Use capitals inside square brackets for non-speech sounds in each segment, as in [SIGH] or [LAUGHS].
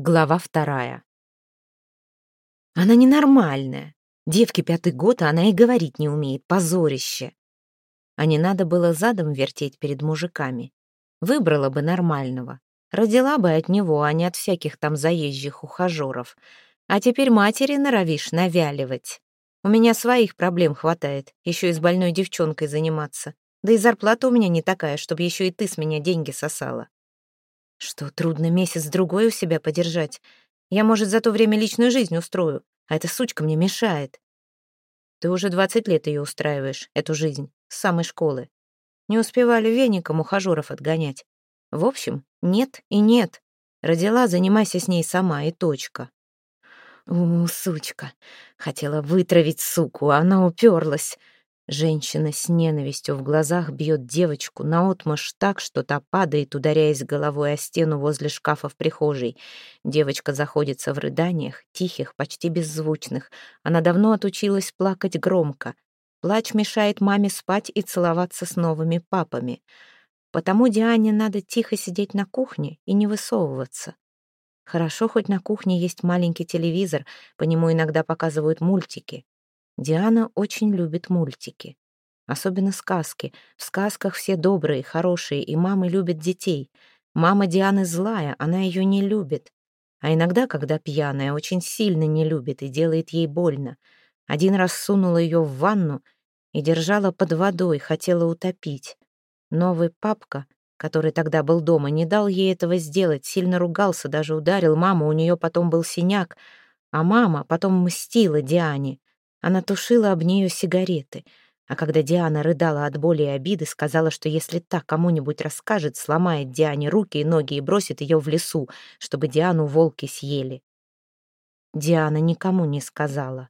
Глава вторая. Она ненормальная. Девке пятый год, а она и говорить не умеет. Позорище. А не надо было задом вертеть перед мужиками. Выбрала бы нормального. Родила бы от него, а не от всяких там заезжих ухажеров. А теперь матери норовишь навяливать. У меня своих проблем хватает, еще и с больной девчонкой заниматься. Да и зарплата у меня не такая, чтобы еще и ты с меня деньги сосала. Что, трудно месяц-другой у себя подержать? Я, может, за то время личную жизнь устрою, а эта сучка мне мешает. Ты уже двадцать лет ее устраиваешь, эту жизнь, с самой школы. Не успевали веником ухажеров отгонять. В общем, нет и нет. Родила, занимайся с ней сама, и точка. У, сучка. Хотела вытравить суку, а она уперлась. Женщина с ненавистью в глазах бьет девочку наотмашь так, что та падает, ударяясь головой о стену возле шкафа в прихожей. Девочка заходится в рыданиях, тихих, почти беззвучных. Она давно отучилась плакать громко. Плач мешает маме спать и целоваться с новыми папами. Потому Диане надо тихо сидеть на кухне и не высовываться. Хорошо, хоть на кухне есть маленький телевизор, по нему иногда показывают мультики. Диана очень любит мультики. Особенно сказки. В сказках все добрые, хорошие, и мамы любят детей. Мама Дианы злая, она ее не любит. А иногда, когда пьяная, очень сильно не любит и делает ей больно. Один раз сунула ее в ванну и держала под водой, хотела утопить. Новый папка который тогда был дома, не дал ей этого сделать, сильно ругался, даже ударил маму, у нее потом был синяк, а мама потом мстила Диане. Она тушила об нее сигареты, а когда Диана рыдала от боли и обиды, сказала, что если так кому-нибудь расскажет, сломает Диане руки и ноги и бросит ее в лесу, чтобы Диану волки съели. Диана никому не сказала.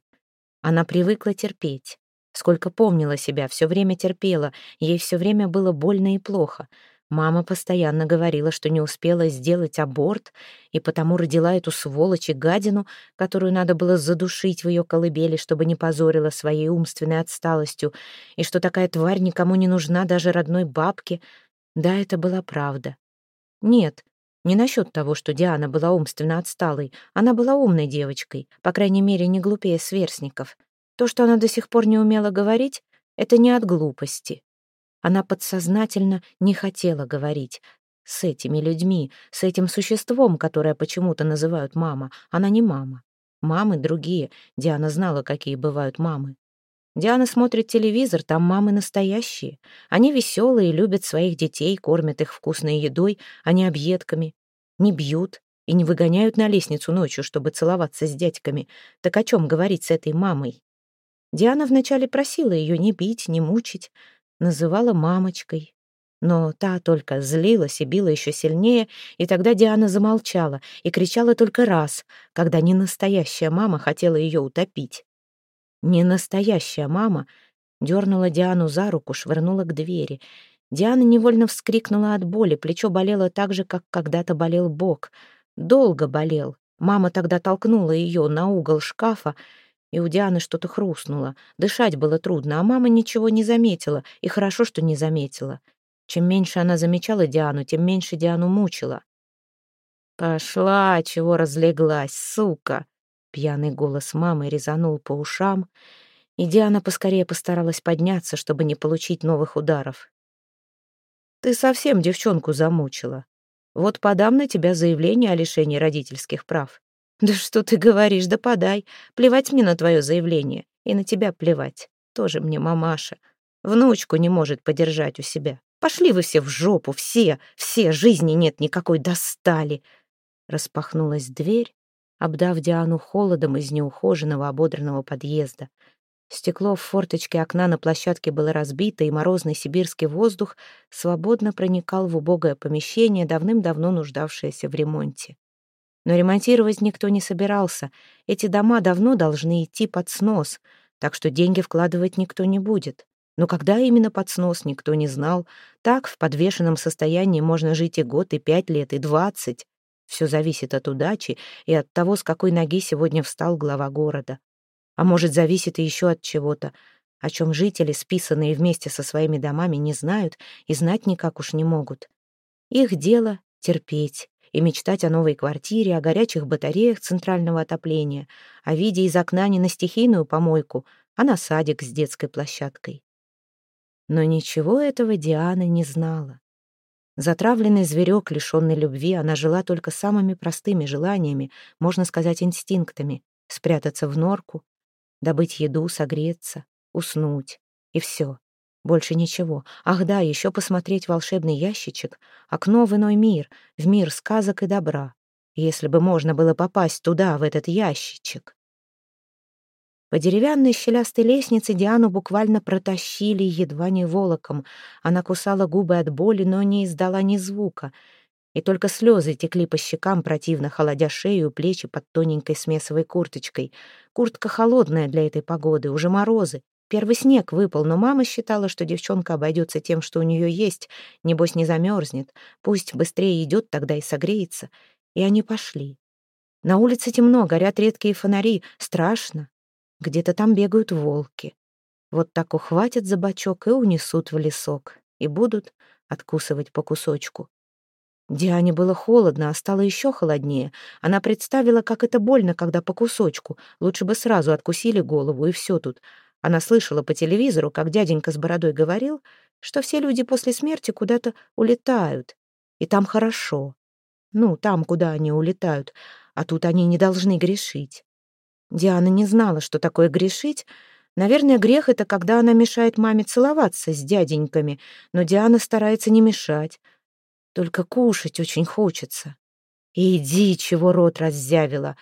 Она привыкла терпеть. Сколько помнила себя, все время терпела, ей все время было больно и плохо — Мама постоянно говорила, что не успела сделать аборт, и потому родила эту сволочь и гадину, которую надо было задушить в ее колыбели, чтобы не позорила своей умственной отсталостью, и что такая тварь никому не нужна, даже родной бабке. Да, это была правда. Нет, не насчет того, что Диана была умственно отсталой. Она была умной девочкой, по крайней мере, не глупее сверстников. То, что она до сих пор не умела говорить, это не от глупости. Она подсознательно не хотела говорить. С этими людьми, с этим существом, которое почему-то называют мама. Она не мама. Мамы другие. Диана знала, какие бывают мамы. Диана смотрит телевизор, там мамы настоящие. Они веселые, любят своих детей, кормят их вкусной едой, а не объедками. Не бьют и не выгоняют на лестницу ночью, чтобы целоваться с дядьками. Так о чем говорить с этой мамой? Диана вначале просила ее не бить, не мучить, называла мамочкой. Но та только злилась и била еще сильнее, и тогда Диана замолчала и кричала только раз, когда ненастоящая мама хотела ее утопить. Ненастоящая мама дернула Диану за руку, швырнула к двери. Диана невольно вскрикнула от боли, плечо болело так же, как когда-то болел бок. Долго болел. Мама тогда толкнула ее на угол шкафа, и у Дианы что-то хрустнуло. Дышать было трудно, а мама ничего не заметила, и хорошо, что не заметила. Чем меньше она замечала Диану, тем меньше Диану мучила. «Пошла, чего разлеглась, сука!» Пьяный голос мамы резанул по ушам, и Диана поскорее постаралась подняться, чтобы не получить новых ударов. «Ты совсем девчонку замучила. Вот подам на тебя заявление о лишении родительских прав. «Да что ты говоришь, да подай. Плевать мне на твое заявление. И на тебя плевать. Тоже мне мамаша. Внучку не может подержать у себя. Пошли вы все в жопу, все, все, жизни нет никакой, достали!» Распахнулась дверь, обдав Диану холодом из неухоженного ободранного подъезда. Стекло в форточке окна на площадке было разбито, и морозный сибирский воздух свободно проникал в убогое помещение, давным-давно нуждавшееся в ремонте. Но ремонтировать никто не собирался. Эти дома давно должны идти под снос, так что деньги вкладывать никто не будет. Но когда именно под снос, никто не знал. Так, в подвешенном состоянии можно жить и год, и пять лет, и двадцать. Все зависит от удачи и от того, с какой ноги сегодня встал глава города. А может, зависит и еще от чего-то, о чем жители, списанные вместе со своими домами, не знают и знать никак уж не могут. Их дело — терпеть, и мечтать о новой квартире, о горячих батареях центрального отопления, о виде из окна не на стихийную помойку, а на садик с детской площадкой. Но ничего этого Диана не знала. Затравленный зверек, лишенный любви, она жила только самыми простыми желаниями, можно сказать, инстинктами — спрятаться в норку, добыть еду, согреться, уснуть. И все. Больше ничего. Ах да, еще посмотреть волшебный ящичек, окно в иной мир, в мир сказок и добра. Если бы можно было попасть туда, в этот ящичек. По деревянной щелястой лестнице Диану буквально протащили едва не волоком. Она кусала губы от боли, но не издала ни звука. И только слезы текли по щекам, противно холодя шею и плечи под тоненькой смесовой курточкой. Куртка холодная для этой погоды, уже морозы. Первый снег выпал, но мама считала, что девчонка обойдется тем, что у нее есть, небось не замерзнет. Пусть быстрее идет, тогда и согреется. И они пошли. На улице темно, горят редкие фонари. Страшно. Где-то там бегают волки. Вот так ухватят за бочок и унесут в лесок. И будут откусывать по кусочку. Диане было холодно, а стало еще холоднее. Она представила, как это больно, когда по кусочку. Лучше бы сразу откусили голову, и все тут. Она слышала по телевизору, как дяденька с бородой говорил, что все люди после смерти куда-то улетают. И там хорошо. Ну, там, куда они улетают. А тут они не должны грешить. Диана не знала, что такое грешить. Наверное, грех — это когда она мешает маме целоваться с дяденьками, но Диана старается не мешать. Только кушать очень хочется. «Иди, чего рот раззявила!»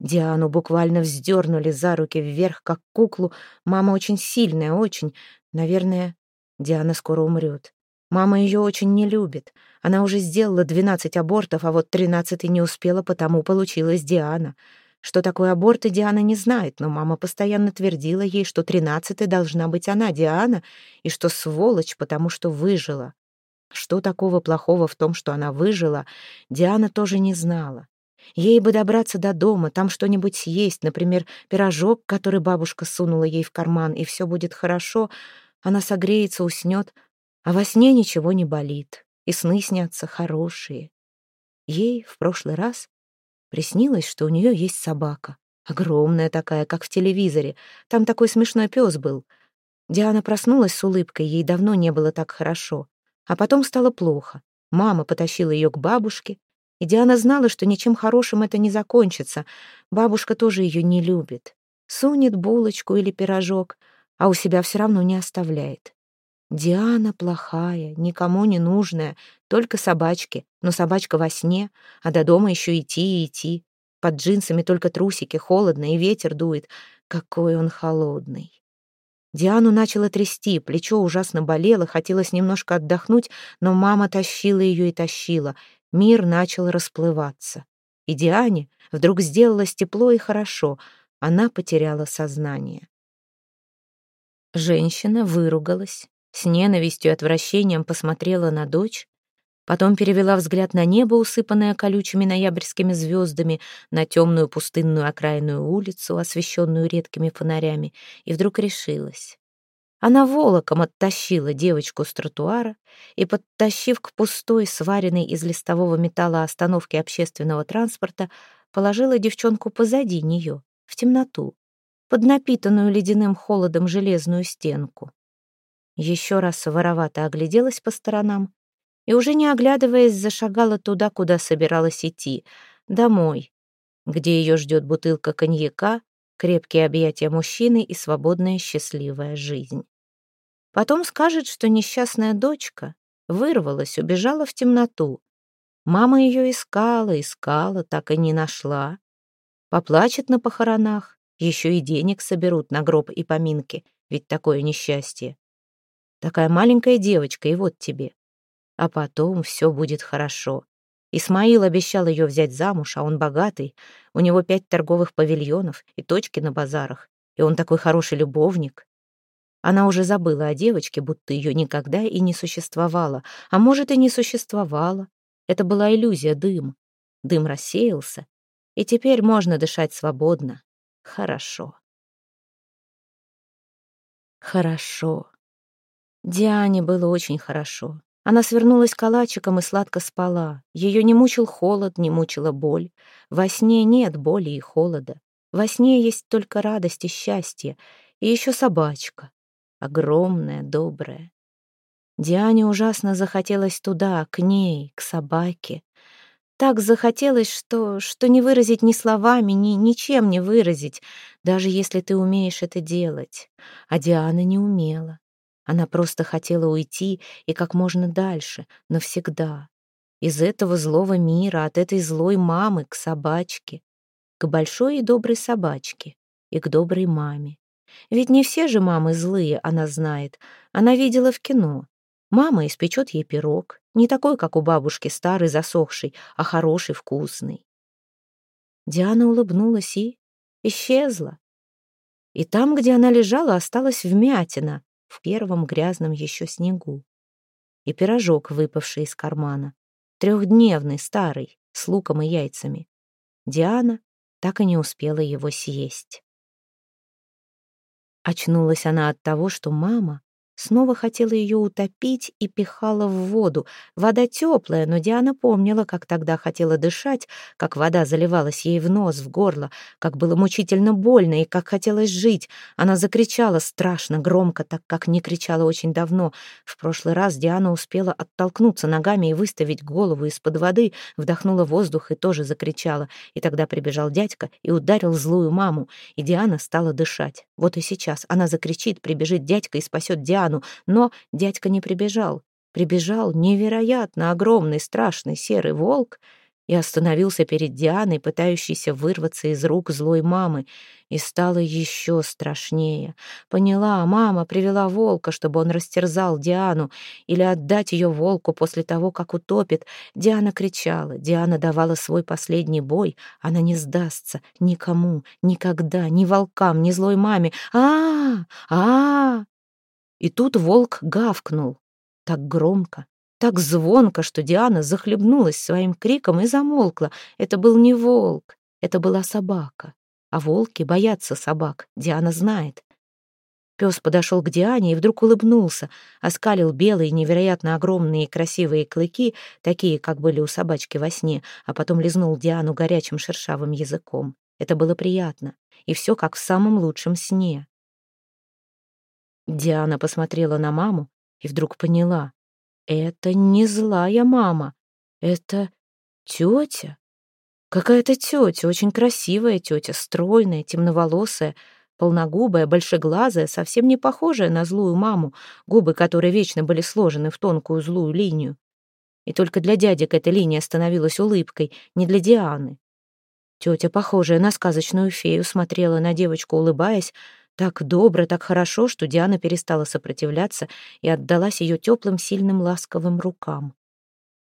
Диану буквально вздернули за руки вверх, как куклу. Мама очень сильная, очень. Наверное, Диана скоро умрет. Мама ее очень не любит. Она уже сделала двенадцать абортов, а вот тринадцатый не успела, потому получилась Диана. Что такое аборты, Диана не знает, но мама постоянно твердила ей, что тринадцатой должна быть она, Диана, и что сволочь, потому что выжила. Что такого плохого в том, что она выжила, Диана тоже не знала. Ей бы добраться до дома, там что-нибудь съесть, например, пирожок, который бабушка сунула ей в карман, и все будет хорошо. Она согреется, уснет, а во сне ничего не болит, и сны снятся хорошие. Ей в прошлый раз Приснилось, что у нее есть собака. Огромная такая, как в телевизоре. Там такой смешной пес был. Диана проснулась с улыбкой, ей давно не было так хорошо. А потом стало плохо. Мама потащила ее к бабушке, и Диана знала, что ничем хорошим это не закончится. Бабушка тоже ее не любит. Сунет булочку или пирожок, а у себя все равно не оставляет. Диана плохая, никому не нужная, только собачки, но собачка во сне, а до дома еще идти и идти. Под джинсами только трусики, холодно, и ветер дует. Какой он холодный. Диану начало трясти, плечо ужасно болело, хотелось немножко отдохнуть, но мама тащила ее и тащила. Мир начал расплываться. И Диане вдруг сделалось тепло и хорошо. Она потеряла сознание. Женщина выругалась, с ненавистью и отвращением посмотрела на дочь, потом перевела взгляд на небо, усыпанное колючими ноябрьскими звездами, на темную пустынную окраинную улицу, освещенную редкими фонарями, и вдруг решилась. Она волоком оттащила девочку с тротуара и, подтащив к пустой, сваренной из листового металла остановке общественного транспорта, положила девчонку позади нее, в темноту, под напитанную ледяным холодом железную стенку. Еще раз воровато огляделась по сторонам и, уже не оглядываясь, зашагала туда, куда собиралась идти, домой, где ее ждет бутылка коньяка, крепкие объятия мужчины и свободная счастливая жизнь. Потом скажет, что несчастная дочка вырвалась, убежала в темноту. Мама ее искала, искала, так и не нашла. Поплачет на похоронах, еще и денег соберут на гроб и поминки, ведь такое несчастье. Такая маленькая девочка, и вот тебе. А потом все будет хорошо. Исмаил обещал ее взять замуж, а он богатый. У него пять торговых павильонов и точки на базарах. И он такой хороший любовник. Она уже забыла о девочке, будто ее никогда и не существовало. А может, и не существовало. Это была иллюзия, дым. Дым рассеялся, и теперь можно дышать свободно. Хорошо. Хорошо. Диане было очень хорошо. Она свернулась калачиком и сладко спала. Ее не мучил холод, не мучила боль. Во сне нет боли и холода. Во сне есть только радость и счастье. И еще собачка. Огромная, добрая. Диане ужасно захотелось туда, к ней, к собаке. Так захотелось, что, что не выразить ни словами, ни ничем не выразить, даже если ты умеешь это делать. А Диана не умела. Она просто хотела уйти и как можно дальше, навсегда. Из этого злого мира, от этой злой мамы к собачке, к большой и доброй собачке и к доброй маме. Ведь не все же мамы злые, она знает. Она видела в кино. Мама испечет ей пирог, не такой, как у бабушки, старый, засохший, а хороший, вкусный. Диана улыбнулась и исчезла. И там, где она лежала, осталась вмятина в первом грязном еще снегу. И пирожок, выпавший из кармана, трехдневный, старый, с луком и яйцами. Диана так и не успела его съесть. Очнулась она от того, что мама снова хотела ее утопить и пихала в воду. Вода теплая, но Диана помнила, как тогда хотела дышать, как вода заливалась ей в нос, в горло, как было мучительно больно и как хотелось жить. Она закричала страшно, громко, так как не кричала очень давно. В прошлый раз Диана успела оттолкнуться ногами и выставить голову из-под воды, вдохнула воздух и тоже закричала. И тогда прибежал дядька и ударил злую маму, и Диана стала дышать. Вот и сейчас она закричит, прибежит дядька и спасет Диану, Диану, но дядька не прибежал. Прибежал невероятно огромный страшный серый волк и остановился перед Дианой, пытающейся вырваться из рук злой мамы, и стало еще страшнее. Поняла, мама привела волка, чтобы он растерзал Диану, или отдать ее волку после того, как утопит. Диана кричала, Диана давала свой последний бой, она не сдастся никому, никогда, ни волкам, ни злой маме. а а, -а, -а и тут волк гавкнул. Так громко, так звонко, что Диана захлебнулась своим криком и замолкла. Это был не волк, это была собака. А волки боятся собак, Диана знает. Пес подошел к Диане и вдруг улыбнулся, оскалил белые, невероятно огромные и красивые клыки, такие, как были у собачки во сне, а потом лизнул Диану горячим шершавым языком. Это было приятно, и все как в самом лучшем сне. Диана посмотрела на маму и вдруг поняла. Это не злая мама, это тетя. Какая-то тетя, очень красивая тетя, стройная, темноволосая, полногубая, большеглазая, совсем не похожая на злую маму, губы которой вечно были сложены в тонкую злую линию. И только для дядек эта линия становилась улыбкой, не для Дианы. Тетя, похожая на сказочную фею, смотрела на девочку, улыбаясь, так добро, так хорошо, что Диана перестала сопротивляться и отдалась ее теплым, сильным, ласковым рукам.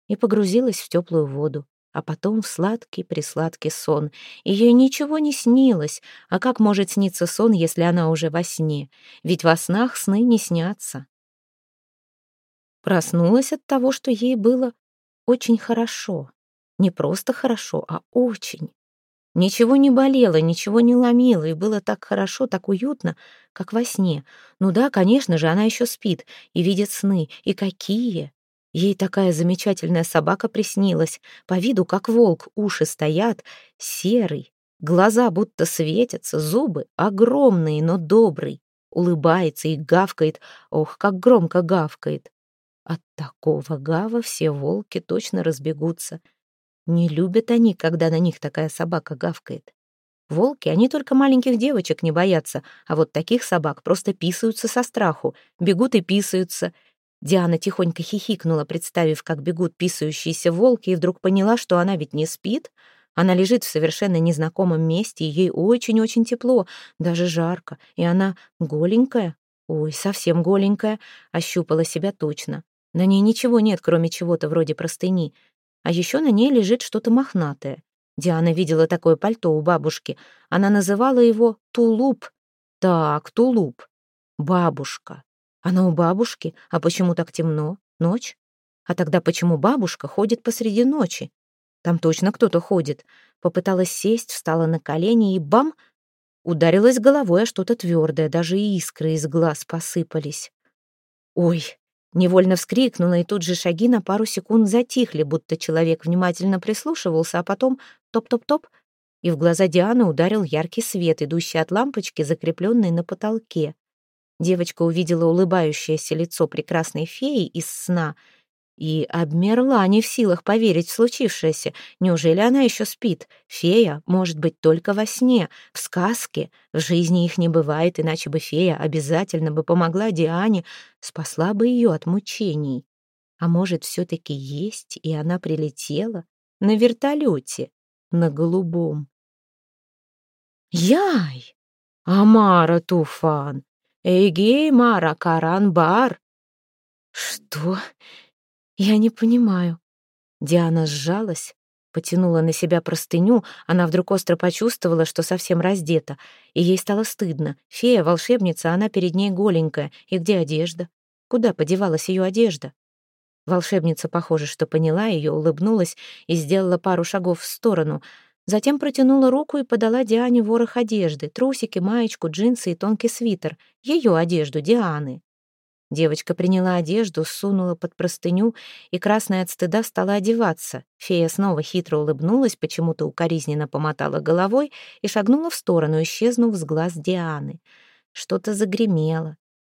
И погрузилась в теплую воду, а потом в сладкий-присладкий сон. И ей ничего не снилось. А как может сниться сон, если она уже во сне? Ведь во снах сны не снятся. Проснулась от того, что ей было очень хорошо. Не просто хорошо, а очень. Ничего не болело, ничего не ломило, и было так хорошо, так уютно, как во сне. Ну да, конечно же, она еще спит и видит сны. И какие! Ей такая замечательная собака приснилась, по виду как волк, уши стоят, серый, глаза будто светятся, зубы огромные, но добрый, улыбается и гавкает, ох, как громко гавкает. От такого гава все волки точно разбегутся — не любят они, когда на них такая собака гавкает. Волки, они только маленьких девочек не боятся, а вот таких собак просто писаются со страху, бегут и писаются. Диана тихонько хихикнула, представив, как бегут писающиеся волки, и вдруг поняла, что она ведь не спит. Она лежит в совершенно незнакомом месте, и ей очень-очень тепло, даже жарко, и она голенькая, ой, совсем голенькая, ощупала себя точно. На ней ничего нет, кроме чего-то вроде простыни а еще на ней лежит что-то мохнатое. Диана видела такое пальто у бабушки. Она называла его тулуп. Так, тулуп. Бабушка. Она у бабушки, а почему так темно? Ночь? А тогда почему бабушка ходит посреди ночи? Там точно кто-то ходит. Попыталась сесть, встала на колени и бам! Ударилась головой о что-то твердое, даже искры из глаз посыпались. Ой, Невольно вскрикнула, и тут же шаги на пару секунд затихли, будто человек внимательно прислушивался, а потом топ-топ-топ, и в глаза Дианы ударил яркий свет, идущий от лампочки, закрепленной на потолке. Девочка увидела улыбающееся лицо прекрасной феи из сна — и обмерла, не в силах поверить в случившееся. Неужели она еще спит? Фея может быть только во сне, в сказке. В жизни их не бывает, иначе бы фея обязательно бы помогла Диане, спасла бы ее от мучений. А может, все-таки есть, и она прилетела на вертолете, на голубом. Яй! Амара Туфан! Эгей Мара Каранбар! Что? «Я не понимаю». Диана сжалась, потянула на себя простыню, она вдруг остро почувствовала, что совсем раздета, и ей стало стыдно. Фея, волшебница, она перед ней голенькая. И где одежда? Куда подевалась ее одежда? Волшебница, похоже, что поняла ее, улыбнулась и сделала пару шагов в сторону. Затем протянула руку и подала Диане ворох одежды, трусики, маечку, джинсы и тонкий свитер. Ее одежду, Дианы. Девочка приняла одежду, сунула под простыню и, красная от стыда, стала одеваться. Фея снова хитро улыбнулась, почему-то укоризненно помотала головой и шагнула в сторону, исчезнув с глаз Дианы. Что-то загремело.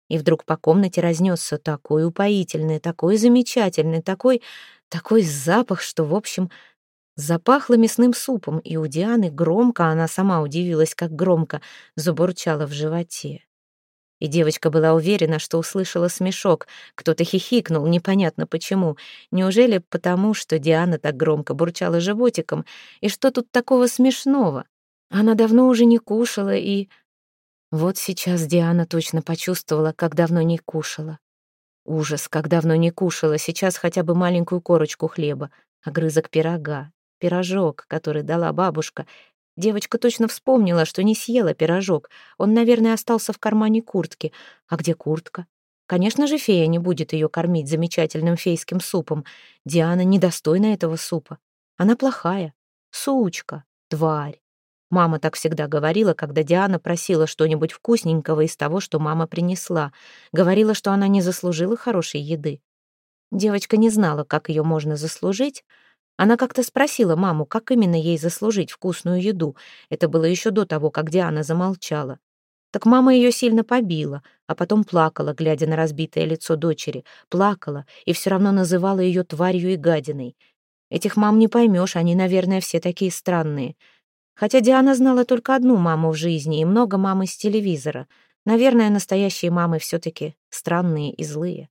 И вдруг по комнате разнесся такой упоительный, такой замечательный, такой... такой запах, что, в общем, запахло мясным супом, и у Дианы громко, она сама удивилась, как громко, забурчала в животе. И девочка была уверена, что услышала смешок. Кто-то хихикнул, непонятно почему. Неужели потому, что Диана так громко бурчала животиком? И что тут такого смешного? Она давно уже не кушала и... Вот сейчас Диана точно почувствовала, как давно не кушала. Ужас, как давно не кушала. Сейчас хотя бы маленькую корочку хлеба, огрызок пирога, пирожок, который дала бабушка, Девочка точно вспомнила, что не съела пирожок. Он, наверное, остался в кармане куртки. А где куртка? Конечно же, фея не будет ее кормить замечательным фейским супом. Диана недостойна этого супа. Она плохая. Сучка. Тварь. Мама так всегда говорила, когда Диана просила что-нибудь вкусненького из того, что мама принесла. Говорила, что она не заслужила хорошей еды. Девочка не знала, как ее можно заслужить, она как-то спросила маму, как именно ей заслужить вкусную еду. Это было еще до того, как Диана замолчала. Так мама ее сильно побила, а потом плакала, глядя на разбитое лицо дочери. Плакала и все равно называла ее тварью и гадиной. Этих мам не поймешь, они, наверное, все такие странные. Хотя Диана знала только одну маму в жизни и много мам из телевизора. Наверное, настоящие мамы все-таки странные и злые.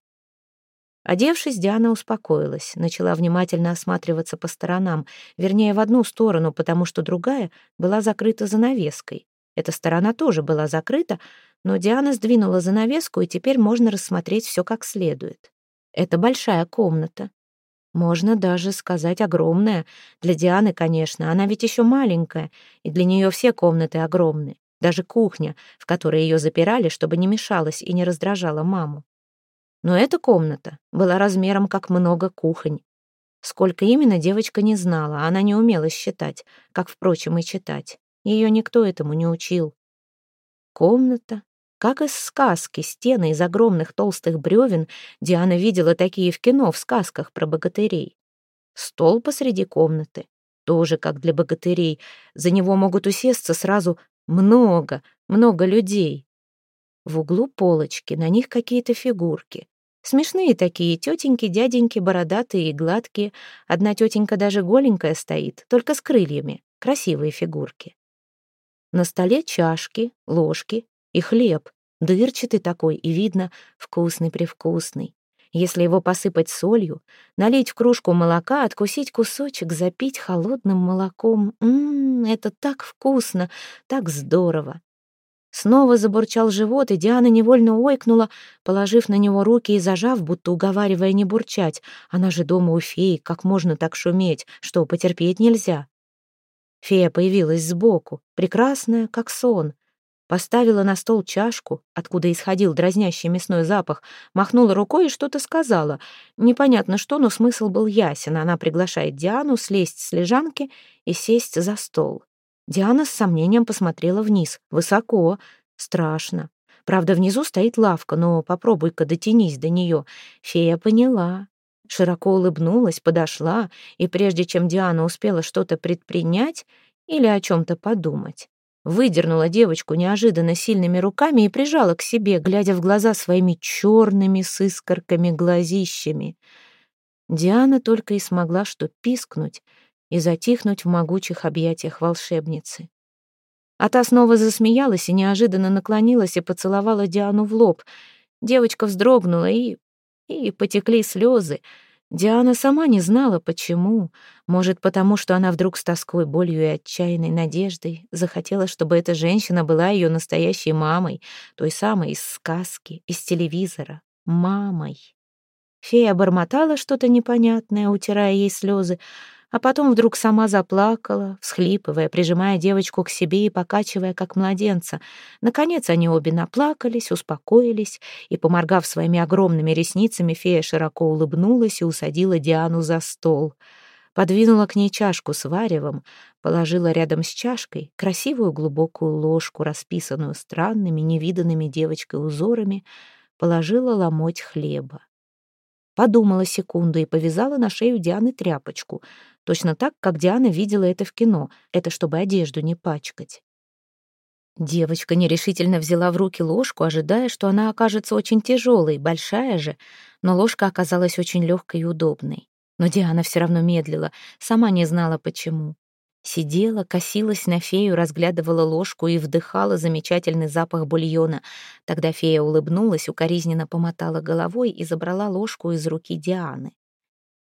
Одевшись, Диана успокоилась, начала внимательно осматриваться по сторонам, вернее, в одну сторону, потому что другая была закрыта занавеской. Эта сторона тоже была закрыта, но Диана сдвинула занавеску, и теперь можно рассмотреть все как следует. Это большая комната. Можно даже сказать огромная. Для Дианы, конечно, она ведь еще маленькая, и для нее все комнаты огромны. Даже кухня, в которой ее запирали, чтобы не мешалась и не раздражала маму. Но эта комната была размером как много кухонь. Сколько именно девочка не знала, она не умела считать, как, впрочем, и читать. Ее никто этому не учил. Комната, как из сказки, стены из огромных толстых бревен, Диана видела такие в кино, в сказках про богатырей. Стол посреди комнаты, тоже как для богатырей. За него могут усесться сразу много, много людей. В углу полочки, на них какие-то фигурки. Смешные такие, тетеньки, дяденьки, бородатые и гладкие. Одна тетенька даже голенькая стоит, только с крыльями. Красивые фигурки. На столе чашки, ложки и хлеб. Дырчатый такой, и видно, вкусный-привкусный. Если его посыпать солью, налить в кружку молока, откусить кусочек, запить холодным молоком. Ммм, это так вкусно, так здорово. Снова забурчал живот, и Диана невольно ойкнула, положив на него руки и зажав, будто уговаривая не бурчать. Она же дома у феи, как можно так шуметь, что потерпеть нельзя. Фея появилась сбоку, прекрасная, как сон. Поставила на стол чашку, откуда исходил дразнящий мясной запах, махнула рукой и что-то сказала. Непонятно что, но смысл был ясен. Она приглашает Диану слезть с лежанки и сесть за стол. Диана с сомнением посмотрела вниз. Высоко, страшно. Правда, внизу стоит лавка, но попробуй-ка дотянись до нее. Фея поняла. Широко улыбнулась, подошла, и прежде чем Диана успела что-то предпринять или о чем-то подумать, выдернула девочку неожиданно сильными руками и прижала к себе, глядя в глаза своими черными с искорками глазищами. Диана только и смогла что пискнуть и затихнуть в могучих объятиях волшебницы. А снова засмеялась и неожиданно наклонилась и поцеловала Диану в лоб. Девочка вздрогнула и... и потекли слезы. Диана сама не знала, почему. Может, потому что она вдруг с тоской, болью и отчаянной надеждой захотела, чтобы эта женщина была ее настоящей мамой, той самой из сказки, из телевизора, мамой. Фея бормотала что-то непонятное, утирая ей слезы, а потом вдруг сама заплакала, всхлипывая, прижимая девочку к себе и покачивая, как младенца. Наконец они обе наплакались, успокоились, и, поморгав своими огромными ресницами, фея широко улыбнулась и усадила Диану за стол. Подвинула к ней чашку с варевом, положила рядом с чашкой красивую глубокую ложку, расписанную странными, невиданными девочкой узорами, положила ломоть хлеба. Подумала секунду и повязала на шею Дианы тряпочку, точно так, как Диана видела это в кино, это чтобы одежду не пачкать. Девочка нерешительно взяла в руки ложку, ожидая, что она окажется очень тяжелой, большая же, но ложка оказалась очень легкой и удобной. Но Диана все равно медлила, сама не знала почему. Сидела, косилась на фею, разглядывала ложку и вдыхала замечательный запах бульона. Тогда фея улыбнулась, укоризненно помотала головой и забрала ложку из руки Дианы.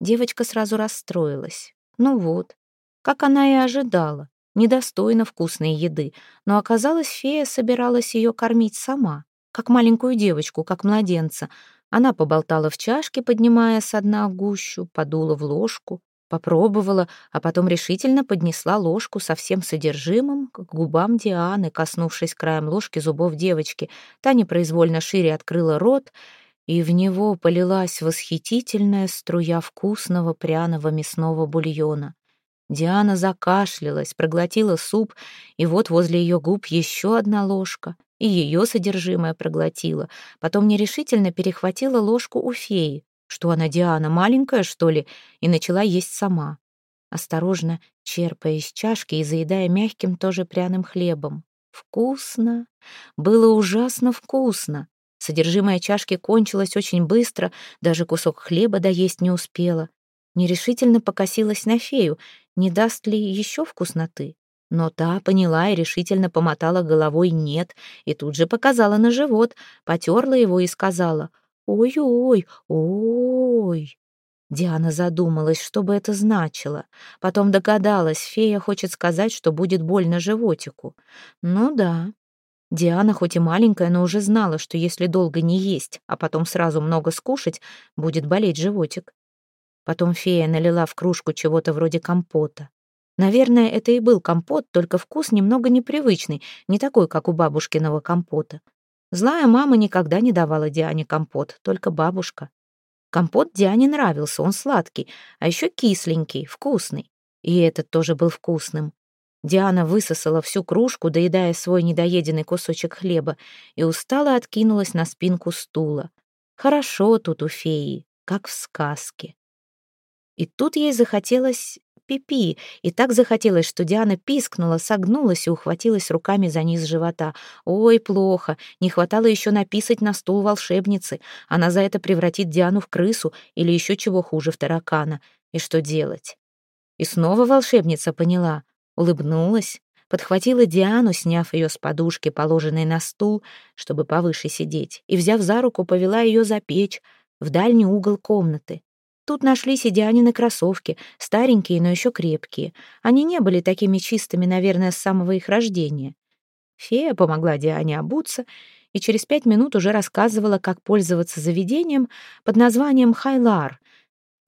Девочка сразу расстроилась. Ну вот, как она и ожидала, недостойно вкусной еды, но оказалось, фея собиралась ее кормить сама, как маленькую девочку, как младенца. Она поболтала в чашке, поднимая со дна гущу, подула в ложку, Попробовала, а потом решительно поднесла ложку со всем содержимым к губам Дианы, коснувшись краем ложки зубов девочки. Та непроизвольно шире открыла рот, и в него полилась восхитительная струя вкусного пряного мясного бульона. Диана закашлялась, проглотила суп, и вот возле ее губ еще одна ложка, и ее содержимое проглотила. Потом нерешительно перехватила ложку у феи. Что она, Диана, маленькая, что ли? И начала есть сама. Осторожно черпая из чашки и заедая мягким тоже пряным хлебом. Вкусно. Было ужасно вкусно. Содержимое чашки кончилось очень быстро, даже кусок хлеба доесть не успела. Нерешительно покосилась на фею, не даст ли еще вкусноты. Но та поняла и решительно помотала головой «нет», и тут же показала на живот, потерла его и сказала «Ой-ой, ой!» Диана задумалась, что бы это значило. Потом догадалась, фея хочет сказать, что будет больно животику. Ну да. Диана хоть и маленькая, но уже знала, что если долго не есть, а потом сразу много скушать, будет болеть животик. Потом фея налила в кружку чего-то вроде компота. Наверное, это и был компот, только вкус немного непривычный, не такой, как у бабушкиного компота. Злая мама никогда не давала Диане компот, только бабушка. Компот Диане нравился, он сладкий, а еще кисленький, вкусный. И этот тоже был вкусным. Диана высосала всю кружку, доедая свой недоеденный кусочек хлеба, и устало откинулась на спинку стула. Хорошо тут у феи, как в сказке. И тут ей захотелось пипи, и так захотелось, что Диана пискнула, согнулась и ухватилась руками за низ живота. Ой, плохо, не хватало еще написать на стул волшебницы. Она за это превратит Диану в крысу или еще чего хуже, в таракана. И что делать? И снова волшебница поняла, улыбнулась, подхватила Диану, сняв ее с подушки, положенной на стул, чтобы повыше сидеть, и, взяв за руку, повела ее за печь, в дальний угол комнаты. Тут нашлись и Дианины кроссовки, старенькие, но еще крепкие. Они не были такими чистыми, наверное, с самого их рождения. Фея помогла Диане обуться и через пять минут уже рассказывала, как пользоваться заведением под названием «Хайлар».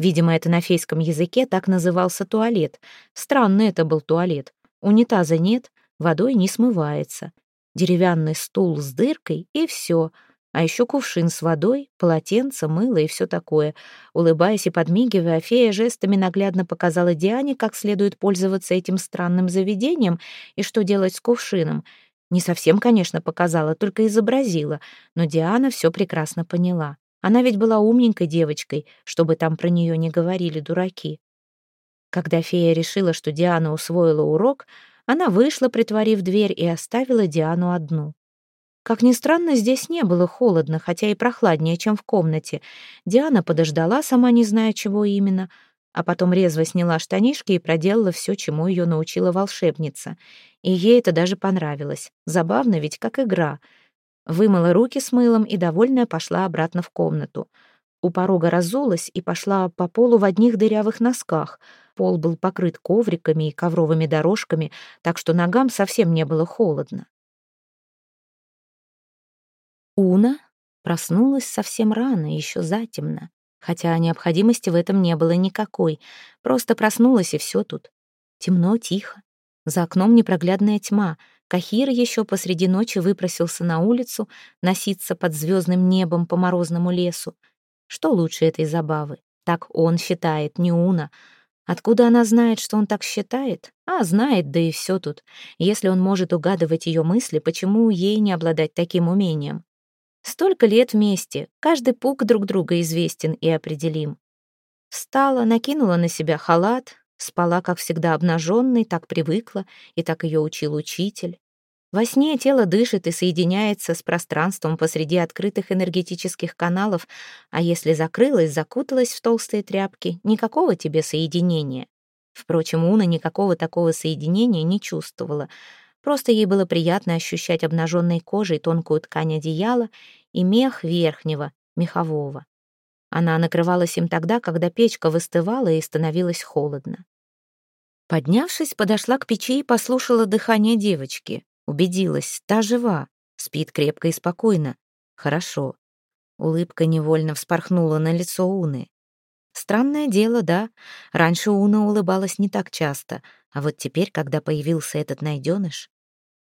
Видимо, это на фейском языке так назывался туалет. Странный это был туалет. Унитаза нет, водой не смывается. Деревянный стул с дыркой и все — а еще кувшин с водой, полотенце, мыло и все такое. Улыбаясь и подмигивая, фея жестами наглядно показала Диане, как следует пользоваться этим странным заведением и что делать с кувшином. Не совсем, конечно, показала, только изобразила, но Диана все прекрасно поняла. Она ведь была умненькой девочкой, чтобы там про нее не говорили дураки. Когда фея решила, что Диана усвоила урок, она вышла, притворив дверь, и оставила Диану одну. Как ни странно, здесь не было холодно, хотя и прохладнее, чем в комнате. Диана подождала, сама не зная, чего именно, а потом резво сняла штанишки и проделала все, чему ее научила волшебница. И ей это даже понравилось. Забавно ведь, как игра. Вымыла руки с мылом и, довольная, пошла обратно в комнату. У порога разулась и пошла по полу в одних дырявых носках. Пол был покрыт ковриками и ковровыми дорожками, так что ногам совсем не было холодно. Уна проснулась совсем рано, еще затемно, хотя необходимости в этом не было никакой. Просто проснулась, и все тут. Темно, тихо. За окном непроглядная тьма. Кахир еще посреди ночи выпросился на улицу, носиться под звездным небом по морозному лесу. Что лучше этой забавы? Так он считает, не Уна. Откуда она знает, что он так считает? А, знает, да и все тут. Если он может угадывать ее мысли, почему ей не обладать таким умением? Столько лет вместе, каждый пук друг друга известен и определим. Встала, накинула на себя халат, Спала, как всегда, обнаженной, так привыкла, и так ее учил учитель. Во сне тело дышит и соединяется с пространством посреди открытых энергетических каналов, а если закрылась, закуталась в толстые тряпки, никакого тебе соединения. Впрочем, Уна никакого такого соединения не чувствовала. Просто ей было приятно ощущать обнаженной кожей тонкую ткань одеяла и мех верхнего, мехового. Она накрывалась им тогда, когда печка выстывала и становилось холодно. Поднявшись, подошла к печи и послушала дыхание девочки. Убедилась, та жива, спит крепко и спокойно. Хорошо. Улыбка невольно вспорхнула на лицо Уны. Странное дело, да. Раньше Уна улыбалась не так часто, а вот теперь, когда появился этот найденыш...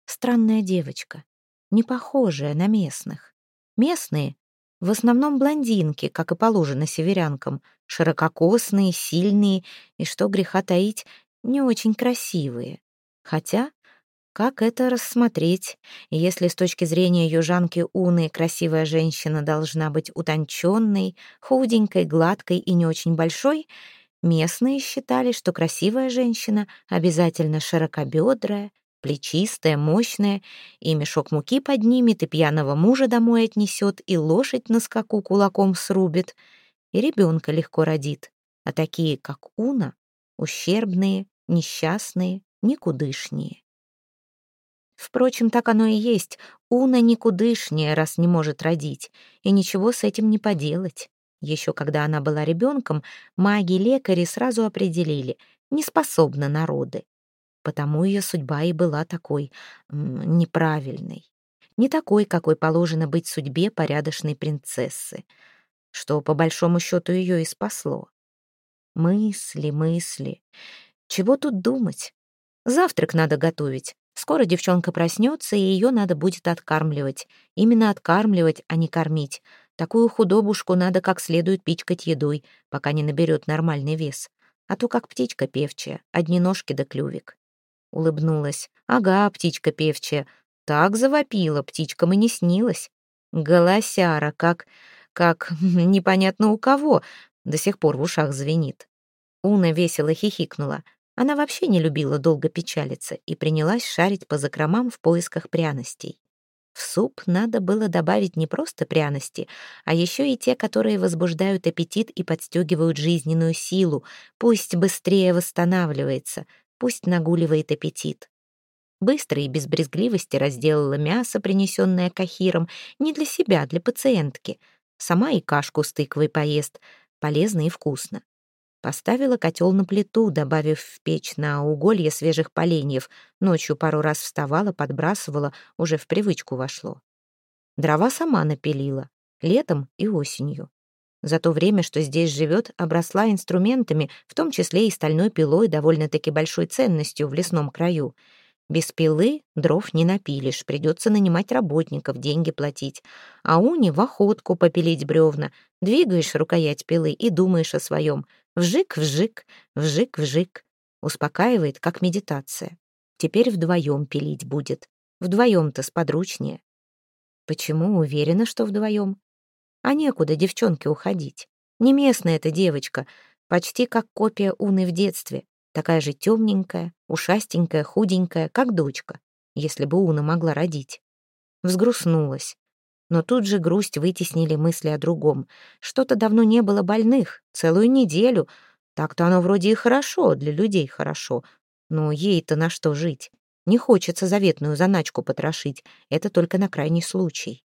Странная девочка, не похожая на местных. Местные — в основном блондинки, как и положено северянкам, ширококосные, сильные и, что греха таить, не очень красивые. Хотя, как это рассмотреть, если с точки зрения южанки Уны красивая женщина должна быть утонченной, худенькой, гладкой и не очень большой, местные считали, что красивая женщина обязательно широкобедрая, плечистая, мощная, и мешок муки поднимет, и пьяного мужа домой отнесет, и лошадь на скаку кулаком срубит, и ребенка легко родит. А такие, как Уна, ущербные, несчастные, никудышние. Впрочем, так оно и есть. Уна никудышняя, раз не может родить, и ничего с этим не поделать. Еще когда она была ребенком, маги-лекари сразу определили — не способна на роды. Потому ее судьба и была такой неправильной. Не такой, какой положено быть судьбе порядочной принцессы, что, по большому счету, ее и спасло. Мысли, мысли. Чего тут думать? Завтрак надо готовить. Скоро девчонка проснется, и ее надо будет откармливать. Именно откармливать, а не кормить. Такую худобушку надо как следует пичкать едой, пока не наберет нормальный вес. А то как птичка певчая, одни ножки да клювик. Улыбнулась. Ага, птичка певчая. Так завопила, птичкам и не снилась. Голосяра, как... как... [LAUGHS] непонятно у кого. До сих пор в ушах звенит. Уна весело хихикнула. Она вообще не любила долго печалиться и принялась шарить по закромам в поисках пряностей. В суп надо было добавить не просто пряности, а еще и те, которые возбуждают аппетит и подстегивают жизненную силу. Пусть быстрее восстанавливается, пусть нагуливает аппетит. Быстро и без брезгливости разделала мясо, принесенное кахиром, не для себя, а для пациентки. Сама и кашку с тыквой поест, полезно и вкусно. Поставила котел на плиту, добавив в печь на уголье свежих поленьев. Ночью пару раз вставала, подбрасывала, уже в привычку вошло. Дрова сама напилила, летом и осенью. За то время, что здесь живет, обросла инструментами, в том числе и стальной пилой, довольно-таки большой ценностью в лесном краю — без пилы дров не напилишь, придется нанимать работников, деньги платить. А уни в охотку попилить бревна. Двигаешь рукоять пилы и думаешь о своем. Вжик-вжик, вжик-вжик. Успокаивает, как медитация. Теперь вдвоем пилить будет. Вдвоем-то сподручнее. Почему уверена, что вдвоем? А некуда девчонке уходить. Не местная эта девочка, почти как копия Уны в детстве. Такая же темненькая, ушастенькая, худенькая, как дочка, если бы Уна могла родить. Взгрустнулась. Но тут же грусть вытеснили мысли о другом. Что-то давно не было больных, целую неделю. Так-то оно вроде и хорошо, для людей хорошо. Но ей-то на что жить? Не хочется заветную заначку потрошить, это только на крайний случай.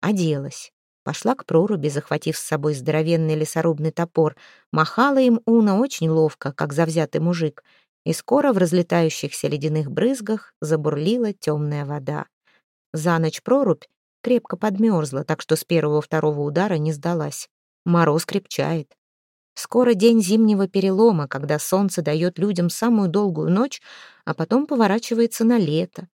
Оделась. Пошла к проруби, захватив с собой здоровенный лесорубный топор. Махала им Уна очень ловко, как завзятый мужик. И скоро в разлетающихся ледяных брызгах забурлила темная вода. За ночь прорубь крепко подмерзла, так что с первого-второго удара не сдалась. Мороз крепчает. Скоро день зимнего перелома, когда солнце дает людям самую долгую ночь, а потом поворачивается на лето.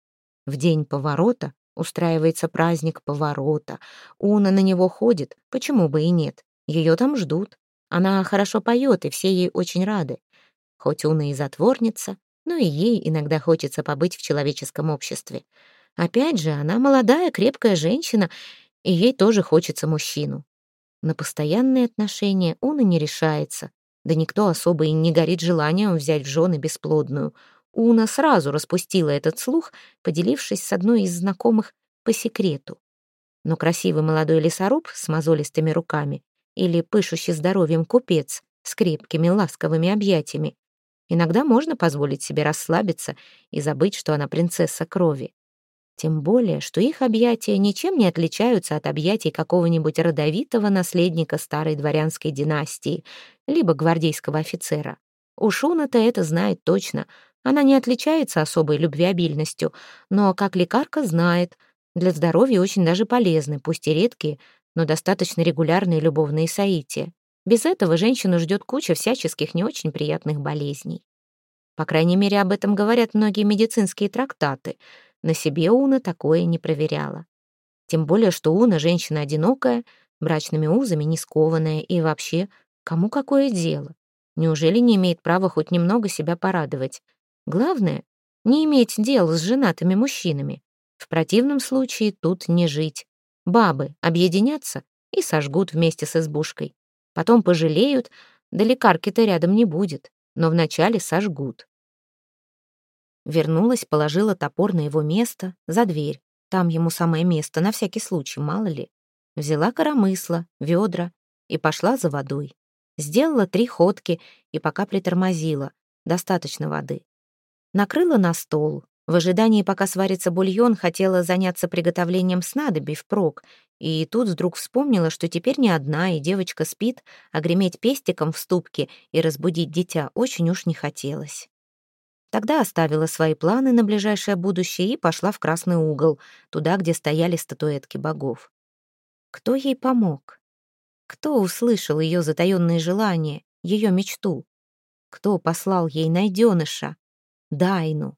В день поворота устраивается праздник поворота. Уна на него ходит, почему бы и нет. Ее там ждут. Она хорошо поет, и все ей очень рады. Хоть Уна и затворница, но и ей иногда хочется побыть в человеческом обществе. Опять же, она молодая, крепкая женщина, и ей тоже хочется мужчину. На постоянные отношения и не решается. Да никто особо и не горит желанием взять в жены бесплодную. Уна сразу распустила этот слух, поделившись с одной из знакомых по секрету. Но красивый молодой лесоруб с мозолистыми руками или пышущий здоровьем купец с крепкими ласковыми объятиями иногда можно позволить себе расслабиться и забыть, что она принцесса крови. Тем более, что их объятия ничем не отличаются от объятий какого-нибудь родовитого наследника старой дворянской династии, либо гвардейского офицера. Уж Уна-то это знает точно. Она не отличается особой любвеобильностью, но, как лекарка, знает, для здоровья очень даже полезны, пусть и редкие, но достаточно регулярные любовные соития. Без этого женщину ждет куча всяческих не очень приятных болезней. По крайней мере, об этом говорят многие медицинские трактаты — на себе Уна такое не проверяла. Тем более, что Уна женщина одинокая, брачными узами не скованная и вообще, кому какое дело? Неужели не имеет права хоть немного себя порадовать? Главное — не иметь дел с женатыми мужчинами. В противном случае тут не жить. Бабы объединятся и сожгут вместе с избушкой. Потом пожалеют, да лекарки-то рядом не будет, но вначале сожгут. Вернулась, положила топор на его место, за дверь. Там ему самое место, на всякий случай, мало ли. Взяла коромысла, ведра и пошла за водой. Сделала три ходки и пока притормозила. Достаточно воды. Накрыла на стол. В ожидании, пока сварится бульон, хотела заняться приготовлением снадобий впрок, и тут вдруг вспомнила, что теперь не одна, и девочка спит, а греметь пестиком в ступке и разбудить дитя очень уж не хотелось. Тогда оставила свои планы на ближайшее будущее и пошла в красный угол, туда, где стояли статуэтки богов. Кто ей помог? Кто услышал ее затаённые желания, ее мечту? Кто послал ей найденыша? Дайну.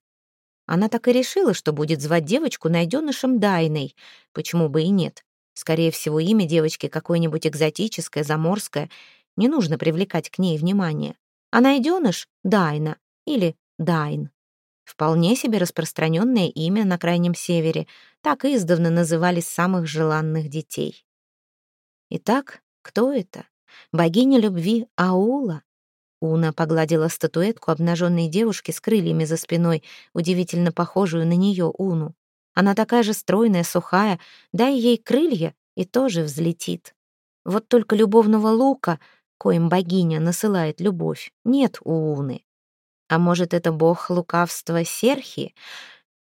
Она так и решила, что будет звать девочку найденышем Дайной. Почему бы и нет? Скорее всего, имя девочки какое-нибудь экзотическое, заморское. Не нужно привлекать к ней внимание. А найденыш — Дайна или Дайн. Вполне себе распространенное имя на Крайнем Севере, так и издавна называли самых желанных детей. Итак, кто это? Богиня любви Аула? Уна погладила статуэтку обнаженной девушки с крыльями за спиной, удивительно похожую на нее Уну. Она такая же стройная, сухая, дай ей крылья и тоже взлетит. Вот только любовного лука, коим богиня насылает любовь, нет у Уны. А может, это бог лукавства Серхи?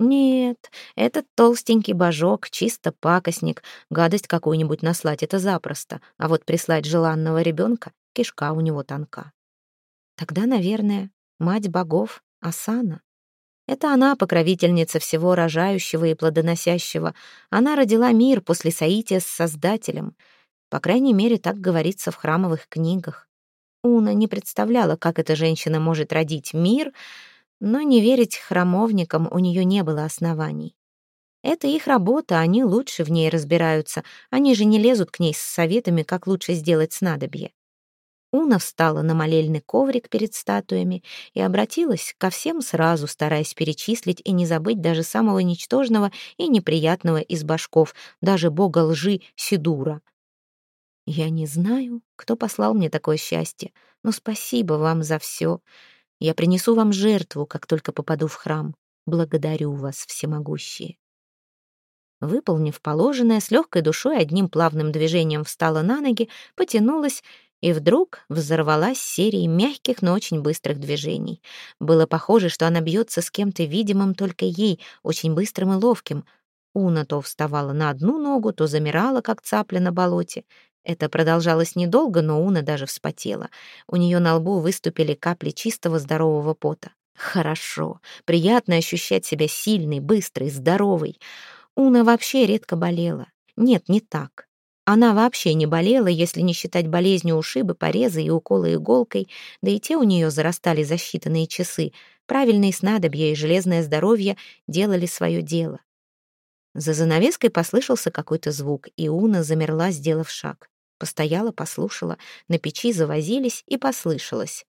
Нет, этот толстенький божок, чисто пакостник, гадость какую-нибудь наслать — это запросто, а вот прислать желанного ребенка — кишка у него тонка. Тогда, наверное, мать богов — Асана. Это она покровительница всего рожающего и плодоносящего. Она родила мир после соития с Создателем. По крайней мере, так говорится в храмовых книгах. Уна не представляла, как эта женщина может родить мир, но не верить храмовникам у нее не было оснований. Это их работа, они лучше в ней разбираются, они же не лезут к ней с советами, как лучше сделать снадобье. Уна встала на молельный коврик перед статуями и обратилась ко всем сразу, стараясь перечислить и не забыть даже самого ничтожного и неприятного из башков, даже бога лжи Сидура. «Я не знаю, кто послал мне такое счастье, но спасибо вам за все. Я принесу вам жертву, как только попаду в храм. Благодарю вас, всемогущие». Выполнив положенное, с легкой душой одним плавным движением встала на ноги, потянулась и вдруг взорвалась серией мягких, но очень быстрых движений. Было похоже, что она бьется с кем-то видимым только ей, очень быстрым и ловким. Уна то вставала на одну ногу, то замирала, как цапля на болоте. Это продолжалось недолго, но Уна даже вспотела. У нее на лбу выступили капли чистого здорового пота. Хорошо, приятно ощущать себя сильной, быстрой, здоровой. Уна вообще редко болела. Нет, не так. Она вообще не болела, если не считать болезнью ушибы, порезы и уколы иголкой, да и те у нее зарастали за считанные часы. Правильные снадобья и железное здоровье делали свое дело. За занавеской послышался какой-то звук, и Уна замерла, сделав шаг. Постояла, послушала, на печи завозились и послышалось.